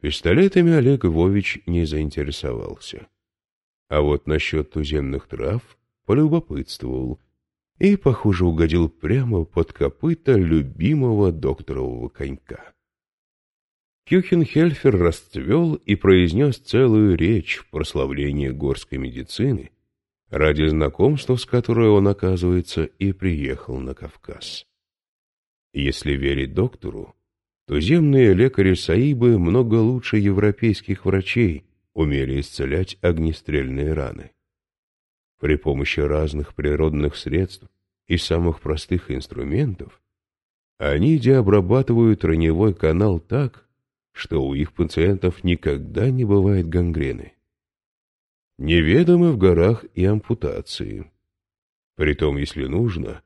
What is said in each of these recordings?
Пистолетами Олег Львович не заинтересовался. А вот насчет туземных трав полюбопытствовал и, похоже, угодил прямо под копыта любимого докторового конька. Кюхенхельфер расцвел и произнес целую речь в прославлении горской медицины, ради знакомства с которой он, оказывается, и приехал на Кавказ. Если верить доктору, туземные лекари Саибы много лучше европейских врачей умели исцелять огнестрельные раны. При помощи разных природных средств и самых простых инструментов они деобрабатывают раневой канал так, что у их пациентов никогда не бывает гангрены. Неведомы в горах и ампутации. Притом, если нужно,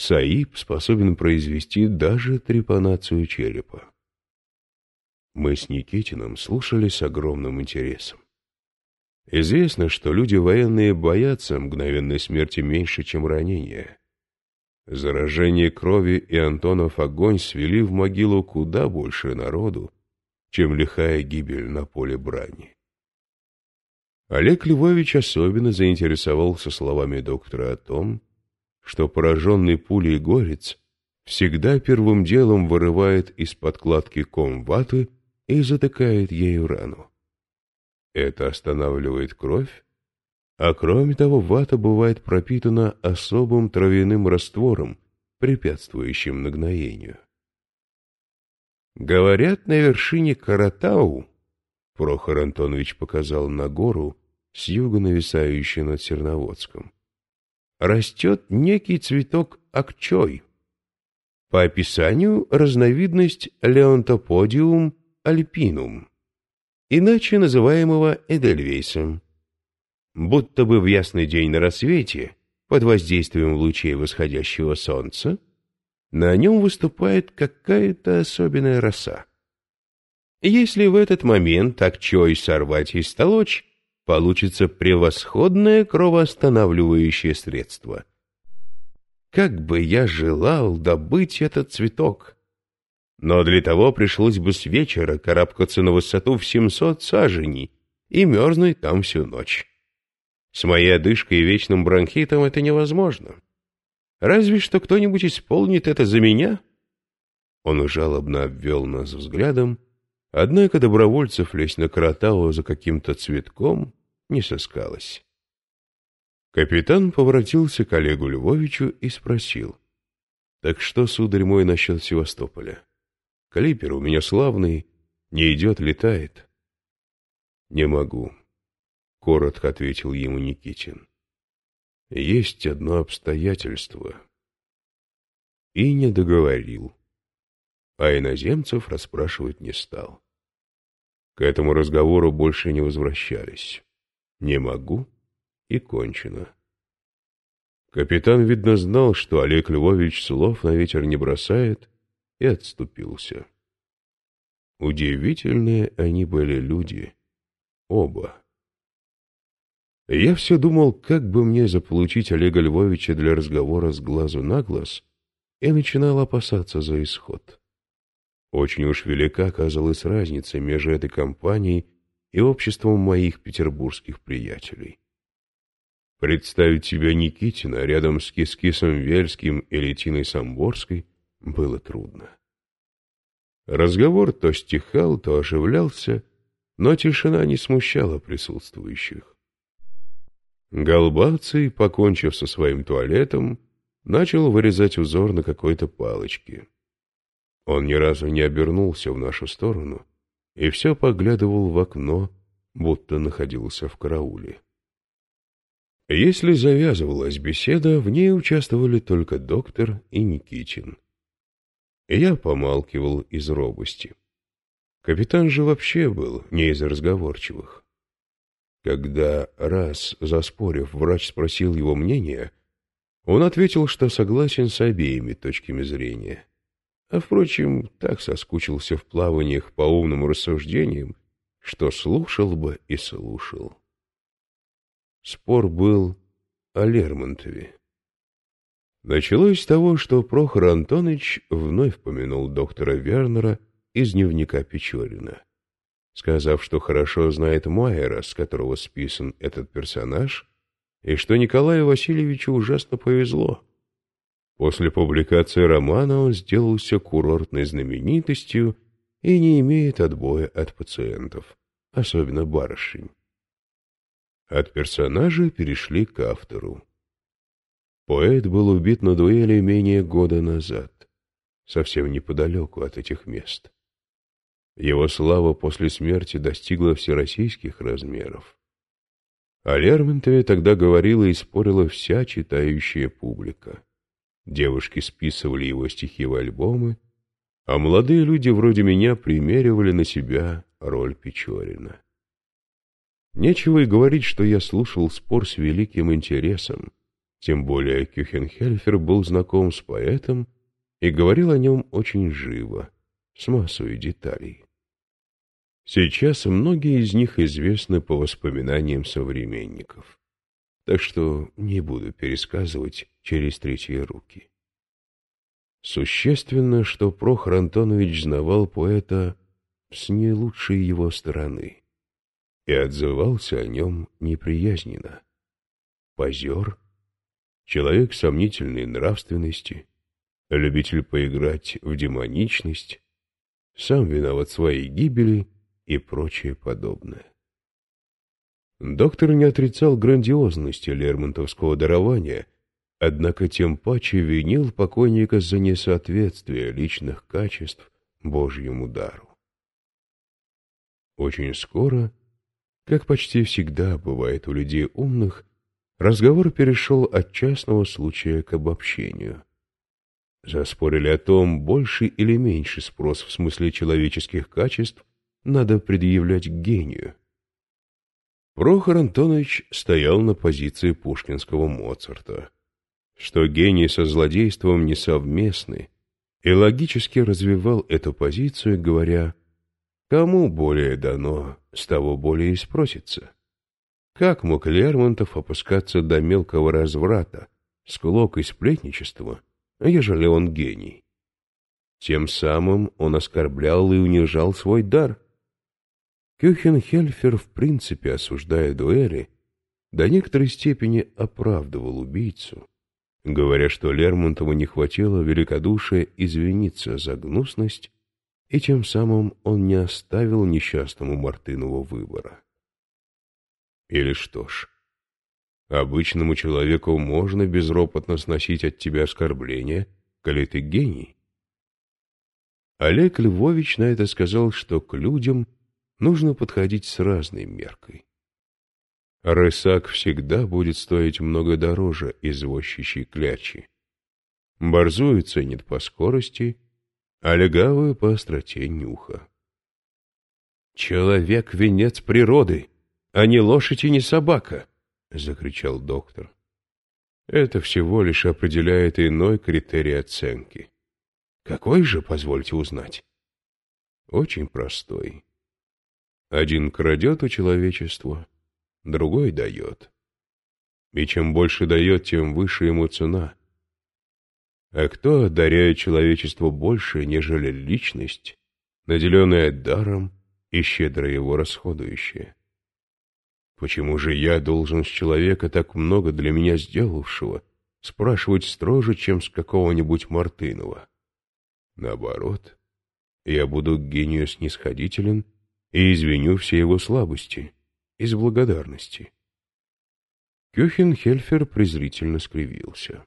Саиб способен произвести даже трепанацию черепа. Мы с Никитином слушали с огромным интересом. Известно, что люди военные боятся мгновенной смерти меньше, чем ранения. Заражение крови и Антонов огонь свели в могилу куда больше народу, чем лихая гибель на поле брани. Олег Львович особенно заинтересовался словами доктора о том, что пораженный пулей горец всегда первым делом вырывает из подкладки ком ваты и затыкает ею рану. Это останавливает кровь, а кроме того вата бывает пропитана особым травяным раствором, препятствующим нагноению. Говорят, на вершине Каратау, Прохор Антонович показал на гору, с юга нависающую над Серноводском, растет некий цветок акчой. По описанию разновидность Леонтоподиум альпинум, иначе называемого Эдельвейсом. Будто бы в ясный день на рассвете, под воздействием лучей восходящего солнца, на нем выступает какая-то особенная роса. Если в этот момент акчой сорвать и столочь, получится превосходное кровоостанавливающее средство. Как бы я желал добыть этот цветок! Но для того пришлось бы с вечера карабкаться на высоту в семьсот саженей и мерзнуть там всю ночь. С моей одышкой и вечным бронхитом это невозможно. Разве что кто-нибудь исполнит это за меня? Он жалобно обвел нас взглядом, однако добровольцев лезть на Каратау за каким-то цветком не сыскалось. Капитан поворотился к Олегу Львовичу и спросил. — Так что, сударь мой, насчет Севастополя? Калипер у меня славный, не идет, летает. — Не могу, — коротко ответил ему Никитин. — Есть одно обстоятельство. И не договорил, а иноземцев расспрашивать не стал. К этому разговору больше не возвращались. Не могу и кончено. Капитан, видно, знал, что Олег Львович слов на ветер не бросает, и отступился. Удивительные они были люди. Оба. Я все думал, как бы мне заполучить Олега Львовича для разговора с глазу на глаз, и начинал опасаться за исход. Очень уж велика оказалась разница между этой компанией и обществом моих петербургских приятелей. Представить себя Никитина рядом с Кискисом Вельским или Тиной Самборской было трудно. Разговор то стихал, то оживлялся, но тишина не смущала присутствующих. Голбаций, покончив со своим туалетом, начал вырезать узор на какой-то палочке. Он ни разу не обернулся в нашу сторону, и все поглядывал в окно, будто находился в карауле. Если завязывалась беседа, в ней участвовали только доктор и Никичин. Я помалкивал из робости. Капитан же вообще был не из разговорчивых. Когда раз, заспорив, врач спросил его мнение, он ответил, что согласен с обеими точками зрения. А, впрочем, так соскучился в плаваниях по умным рассуждениям, что слушал бы и слушал. Спор был о Лермонтове. Началось с того, что Прохор Антонович вновь помянул доктора Вернера из дневника Печорина. сказав, что хорошо знает Майера, с которого списан этот персонаж, и что Николаю Васильевичу ужасно повезло. После публикации романа он сделался курортной знаменитостью и не имеет отбоя от пациентов, особенно барышень. От персонажа перешли к автору. Поэт был убит на дуэли менее года назад, совсем неподалеку от этих мест. Его слава после смерти достигла всероссийских размеров. О Лермонтове тогда говорила и спорила вся читающая публика. Девушки списывали его стихи в альбомы, а молодые люди вроде меня примеривали на себя роль Печорина. Нечего и говорить, что я слушал спор с великим интересом, тем более Кюхенхельфер был знаком с поэтом и говорил о нем очень живо, с массой деталей. Сейчас многие из них известны по воспоминаниям современников, так что не буду пересказывать через третьи руки. Существенно, что Прохор Антонович знавал поэта с не лучшей его стороны и отзывался о нем неприязненно. Позер, человек сомнительной нравственности, любитель поиграть в демоничность, сам виноват своей гибели и прочее подобное. Доктор не отрицал грандиозности Лермонтовского дарования, однако тем паче винил покойника за несоответствие личных качеств Божьему дару. Очень скоро как почти всегда бывает у людей умных, разговор перешел от частного случая к обобщению. Заспорили о том, больше или меньше спрос в смысле человеческих качеств надо предъявлять гению. Прохор Антонович стоял на позиции пушкинского Моцарта, что гений со злодейством не совместны, и логически развивал эту позицию, говоря Кому более дано, с того более и спросится. Как мог Лермонтов опускаться до мелкого разврата, склок и сплетничества, ежели он гений? Тем самым он оскорблял и унижал свой дар. Кюхенхельфер, в принципе, осуждая дуэли, до некоторой степени оправдывал убийцу, говоря, что Лермонтову не хватило великодушия извиниться за гнусность и тем самым он не оставил несчастному Мартынову выбора. Или что ж, обычному человеку можно безропотно сносить от тебя оскорбления, коли ты гений. Олег Львович на это сказал, что к людям нужно подходить с разной меркой. Рысак всегда будет стоить много дороже извозчищей клячи. Борзую ценит по скорости — а легавую по остроте нюха. «Человек — венец природы, а не лошадь и не собака!» — закричал доктор. «Это всего лишь определяет иной критерий оценки. Какой же, позвольте узнать?» «Очень простой. Один крадет у человечества, другой дает. И чем больше дает, тем выше ему цена. А кто одаряет человечеству больше, нежели личность, наделенная даром и щедро его расходующая? Почему же я должен с человека, так много для меня сделавшего, спрашивать строже, чем с какого-нибудь Мартынова? Наоборот, я буду к гению снисходителен и извиню все его слабости из благодарности. Кюхенхельфер презрительно скривился.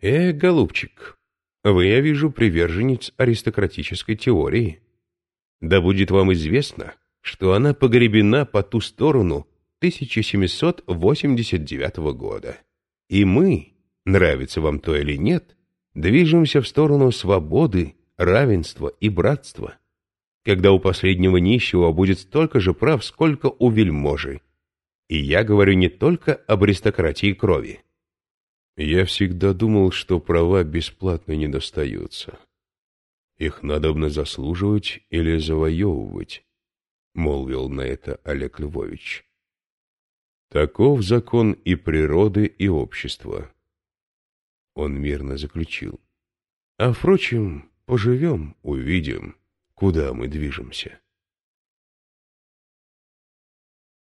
«Э, голубчик, вы, я вижу, приверженец аристократической теории. Да будет вам известно, что она погребена по ту сторону 1789 года. И мы, нравится вам то или нет, движемся в сторону свободы, равенства и братства, когда у последнего нищего будет столько же прав, сколько у вельможи. И я говорю не только об аристократии крови. Я всегда думал, что права бесплатно не достаются. Их надобно заслуживать или завоевывать, — молвил на это Олег Львович. Таков закон и природы, и общества. Он мирно заключил. А, впрочем, поживем, увидим, куда мы движемся.